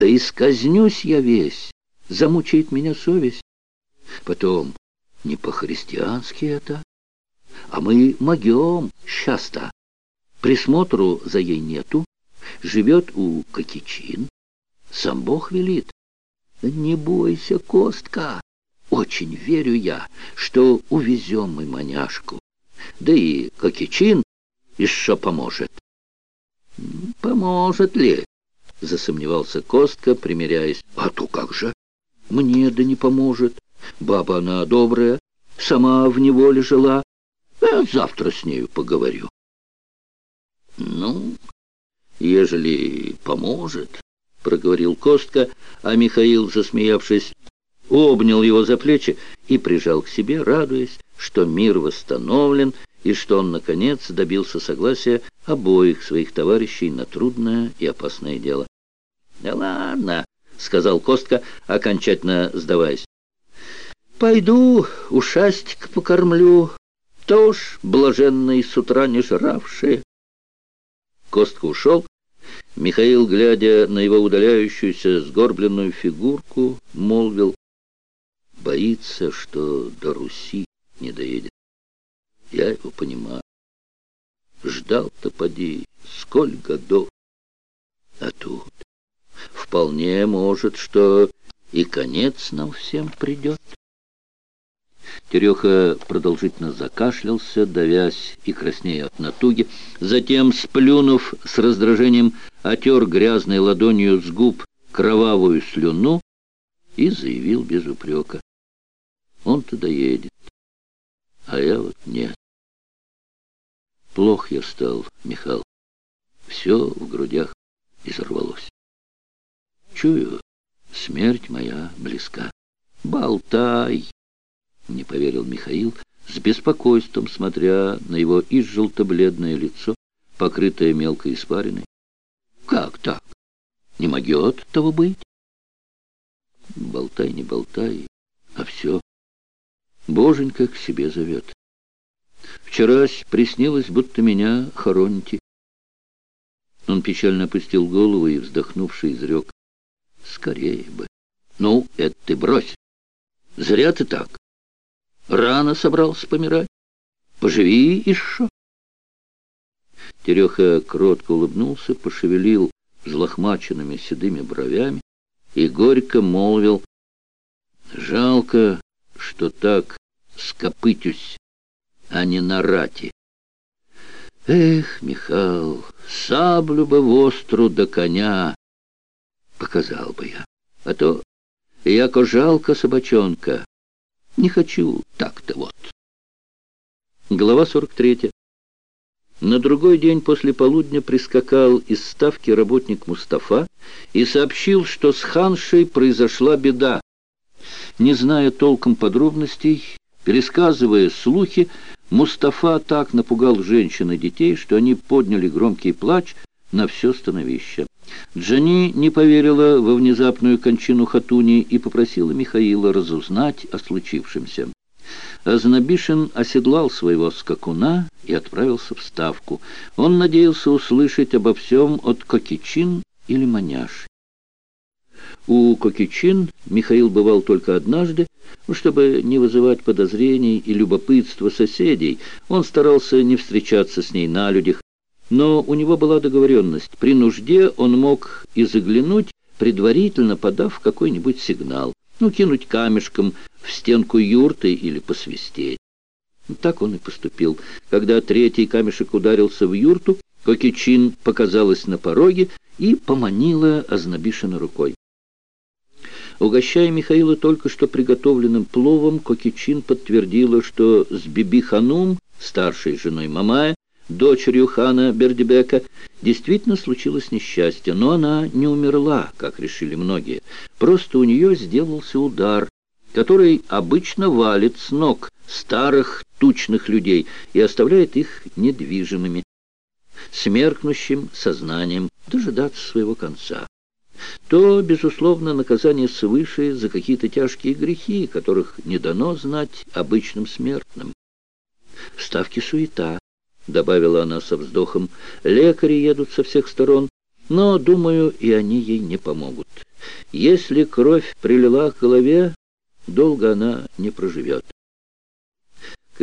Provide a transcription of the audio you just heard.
Да и я весь, замучает меня совесть. Потом, не по-христиански это, а мы могем часто. Присмотру за ей нету, живет у Кокичин. Сам Бог велит. Не бойся, Костка, очень верю я, что увезем мы маняшку. Да и Кокичин еще поможет. Поможет ли? Засомневался Костка, примиряясь. А то как же? Мне да не поможет. Баба она добрая, сама в неволе жила. А завтра с нею поговорю. Ну, ежели поможет, проговорил Костка, а Михаил, засмеявшись, обнял его за плечи и прижал к себе, радуясь, что мир восстановлен и что он, наконец, добился согласия обоих своих товарищей на трудное и опасное дело. «Да ладно», — сказал Костка, окончательно сдаваясь. «Пойду ушастик покормлю, тоже блаженный с утра не жравшие». Костка ушел. Михаил, глядя на его удаляющуюся сгорбленную фигурку, молвил, боится, что до Руси не доедет. Я его понимаю. Ждал-то, поди, сколько годов. А тут вполне может, что и конец нам всем придет. Тереха продолжительно закашлялся, давясь и краснея от натуги. Затем, сплюнув с раздражением, отер грязной ладонью с губ кровавую слюну и заявил без упрека. Он-то доедет, а я вот нет. Плох я стал, Михал. Все в грудях изорвалось. Чую, смерть моя близка. Болтай! Не поверил Михаил, с беспокойством смотря на его изжелто-бледное лицо, покрытое мелкой испариной. Как так? Не могет того быть? Болтай, не болтай, а все. Боженька к себе зовет. Вчерась приснилось, будто меня хороните. Он печально опустил голову и, вздохнувший, изрек. Скорее бы. Ну, это ты брось. Зря ты так. Рано собрался помирать. Поживи еще. Тереха кротко улыбнулся, пошевелил взлохмаченными седыми бровями и горько молвил. Жалко, что так скопытюсь а не на рати. Эх, Михал, саблю бы востру до коня показал бы я, а то яко жалко собачонка. Не хочу так-то вот. Глава 43. На другой день после полудня прискакал из ставки работник Мустафа и сообщил, что с ханшей произошла беда. Не зная толком подробностей, пересказывая слухи, Мустафа так напугал женщин и детей, что они подняли громкий плач на все становище. Джани не поверила во внезапную кончину Хатуни и попросила Михаила разузнать о случившемся. Азнабишин оседлал своего скакуна и отправился в Ставку. Он надеялся услышать обо всем от Кокичин или Маняши. У Кокичин Михаил бывал только однажды, чтобы не вызывать подозрений и любопытства соседей. Он старался не встречаться с ней на людях, но у него была договоренность. При нужде он мог и заглянуть, предварительно подав какой-нибудь сигнал. Ну, кинуть камешком в стенку юрты или посвистеть. Так он и поступил. Когда третий камешек ударился в юрту, Кокичин показалась на пороге и поманила Ознобишина рукой. Угощая Михаила только что приготовленным пловом, Кокичин подтвердила, что с Биби-Ханум, старшей женой Мамая, дочерью хана Бердибека, действительно случилось несчастье, но она не умерла, как решили многие. Просто у нее сделался удар, который обычно валит с ног старых тучных людей и оставляет их недвижимыми, смеркнущим сознанием дожидаться своего конца то, безусловно, наказание свыше за какие-то тяжкие грехи, которых не дано знать обычным смертным. «Ставки суета», — добавила она со вздохом, — «лекари едут со всех сторон, но, думаю, и они ей не помогут. Если кровь прилила к голове, долго она не проживет.